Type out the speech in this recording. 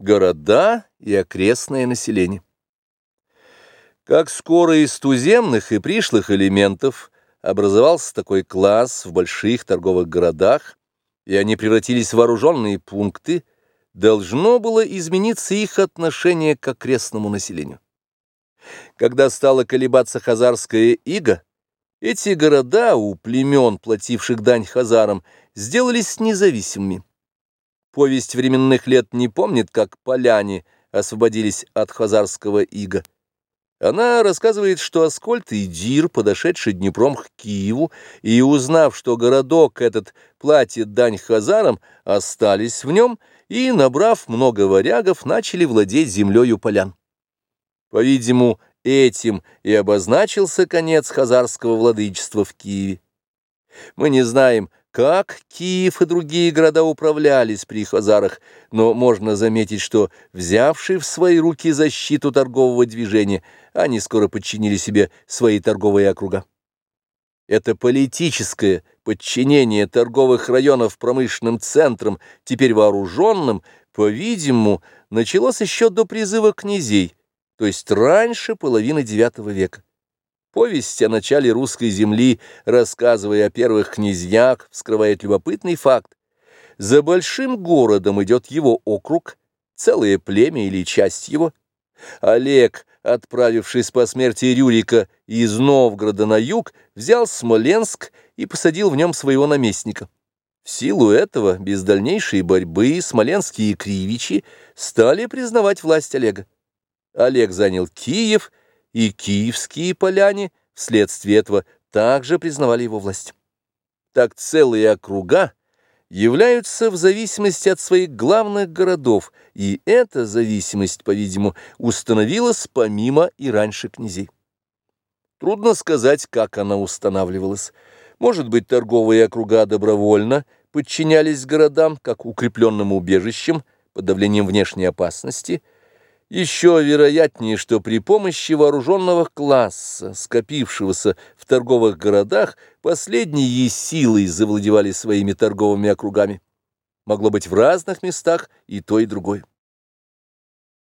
Города и окрестное население. Как скоро из туземных и пришлых элементов образовался такой класс в больших торговых городах, и они превратились в вооруженные пункты, должно было измениться их отношение к окрестному населению. Когда стала колебаться хазарская ига, эти города у племен, плативших дань хазарам, сделались независимыми. Повесть временных лет не помнит, как поляне освободились от хазарского ига. Она рассказывает, что Аскольд и Дир, подошедший Днепром к Киеву, и узнав, что городок этот платит дань хазарам, остались в нем и, набрав много варягов, начали владеть землею полян. По-видимому, этим и обозначился конец хазарского владычества в Киеве. Мы не знаем, как Киев и другие города управлялись при хазарах, но можно заметить, что, взявшие в свои руки защиту торгового движения, они скоро подчинили себе свои торговые округа. Это политическое подчинение торговых районов промышленным центрам, теперь вооруженным, по-видимому, началось еще до призыва князей, то есть раньше половины IX века. Повесть о начале русской земли, рассказывая о первых князьях, вскрывает любопытный факт. За большим городом идет его округ, целое племя или часть его. Олег, отправившись по смерти Рюрика из Новгорода на юг, взял Смоленск и посадил в нем своего наместника. В силу этого, без дальнейшей борьбы, смоленские кривичи стали признавать власть Олега. Олег занял Киев и киевские поляне вследствие этого также признавали его власть. Так целые округа являются в зависимости от своих главных городов, и эта зависимость, по-видимому, установилась помимо и раньше князей. Трудно сказать, как она устанавливалась. Может быть, торговые округа добровольно подчинялись городам, как укрепленным убежищам, под давлением внешней опасности – еще вероятнее, что при помощи вооруженного класса, скопившегося в торговых городах, последние силой завладевали своими торговыми округами. Могло быть в разных местах и то, и другое.